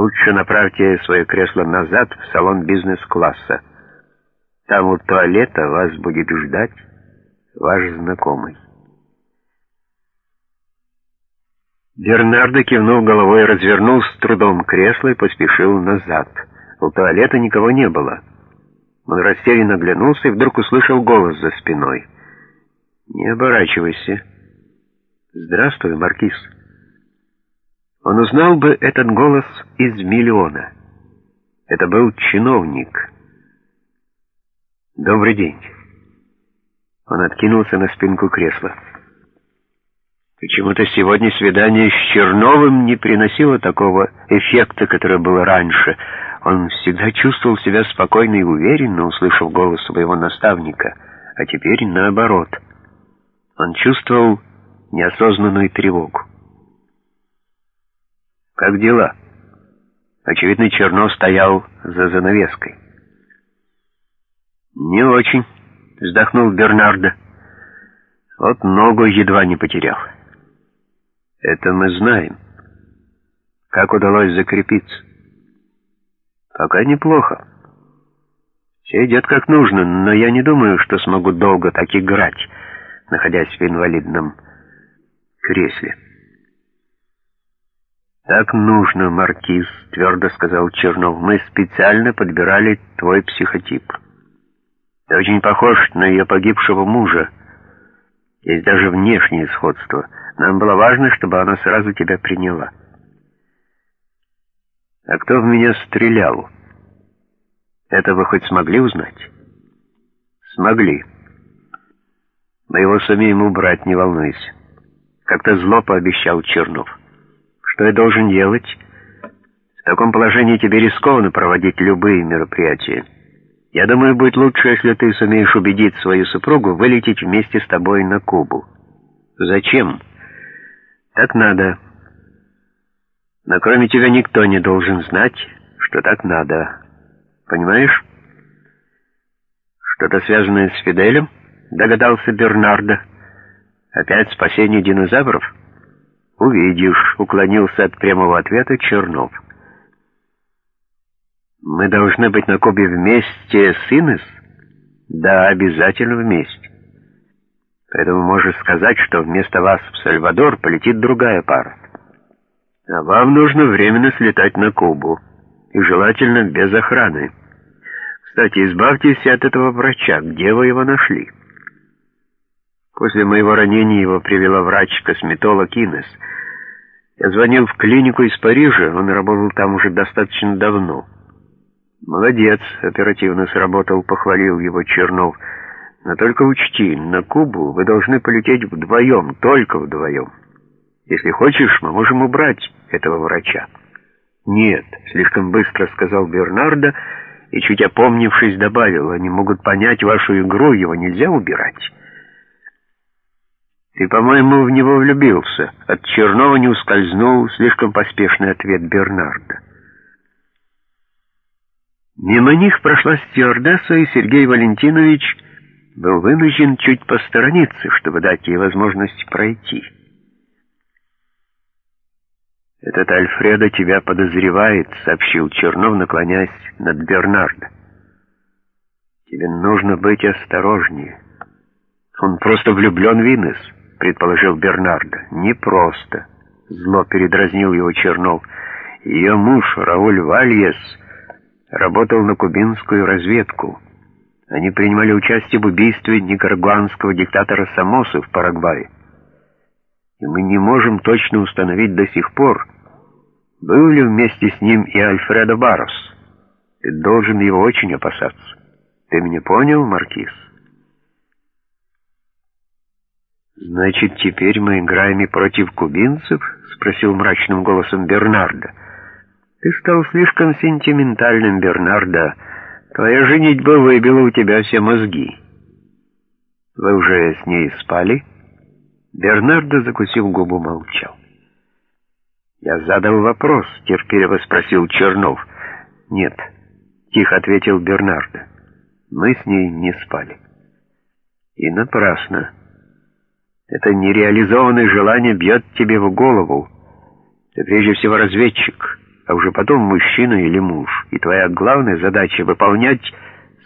Лучше направьте свое кресло назад в салон бизнес-класса. Там у туалета вас будет ждать ваш знакомый. Бернардо кивнул головой, развернул с трудом кресло и поспешил назад. У туалета никого не было. Он растерянно оглянулся и вдруг услышал голос за спиной. «Не оборачивайся». «Здравствуй, Маркиз». Он узнал бы этот голос из миллиона. Это был чиновник. «Добрый день». Он откинулся на спинку кресла. Почему-то сегодня свидание с Черновым не приносило такого эффекта, который был раньше. Он всегда чувствовал себя спокойно и уверенно, услышав голос своего наставника, а теперь наоборот. Он чувствовал неосознанную тревогу. «Как дела?» Очевидно, Чернов стоял за занавеской. «Не очень», — вздохнул Бернардо. «Вот ногу едва не потерял». Это мы знаем. Как удалось закрепиться? Пока неплохо. Все идет как нужно, но я не думаю, что смогу долго так играть, находясь в инвалидном кресле. «Так нужно, Маркиз», — твердо сказал Чернов. «Мы специально подбирали твой психотип. Ты очень похож на ее погибшего мужа. Есть даже внешнее сходство — нам было важно, чтобы она сразу тебя приняла. А кто в меня стрелял? Это вы хоть смогли узнать? Смогли. Мы его сумеем убрать, не волнуйся. Как-то зло пообещал Чернов. Что я должен делать? В таком положении тебе рискованно проводить любые мероприятия. Я думаю, будет лучше, если ты сумеешь убедить свою супругу вылететь вместе с тобой на Кубу. Зачем? Так надо. Но кроме тебя никто не должен знать, что так надо. Понимаешь? Что-то связанное с Фиделем? Догадался Бернардо. Опять спасение динозавров? Увидишь, уклонился от прямого ответа Чернов. Мы должны быть на Кубе вместе с Инес? Да, обязательно вместе. Поэтому можешь сказать, что вместо вас в Сальвадор полетит другая пара. А вам нужно временно слетать на Кубу. И желательно без охраны. Кстати, избавьтесь от этого врача. Где вы его нашли? После моего ранения его привела врач-косметолог Инес. Я звонил в клинику из Парижа, он работал там уже достаточно давно. «Молодец», — оперативно сработал, похвалил его Чернов. Но только учти, на Кубу вы должны полететь вдвоем, только вдвоем. Если хочешь, мы можем убрать этого врача». «Нет», — слишком быстро сказал Бернардо, и, чуть опомнившись, добавил, «они могут понять вашу игру, его нельзя убирать». «Ты, по-моему, в него влюбился». От Чернова не ускользнул слишком поспешный ответ Бернарда. Мимо них прошла стюардесса, и Сергей Валентинович был вынужден чуть посторониться, чтобы дать ей возможность пройти. «Этот Альфредо тебя подозревает», — сообщил Чернов, наклоняясь над Бернардо. «Тебе нужно быть осторожнее. Он просто влюблен в Инес», — предположил Бернардо. «Не просто», — зло передразнил его Чернов. «Ее муж, Рауль Вальес, работал на кубинскую разведку». Они принимали участие в убийстве никарагуанского диктатора Самосы в Парагвае. И мы не можем точно установить до сих пор, был ли вместе с ним и Альфредо Барос. Ты должен его очень опасаться. Ты меня понял, Маркиз? «Значит, теперь мы играем и против кубинцев?» — спросил мрачным голосом Бернардо. «Ты стал слишком сентиментальным, Бернардо». Твоя женитьба выбила у тебя все мозги. Вы уже с ней спали? Бернардо, закусив губу, молчал. Я задал вопрос, терпеливо спросил Чернов. Нет, тихо ответил Бернардо. Мы с ней не спали. И напрасно. Это нереализованное желание бьет тебе в голову. Ты прежде всего разведчик, а уже потом мужчина или муж. И твоя главная задача — выполнять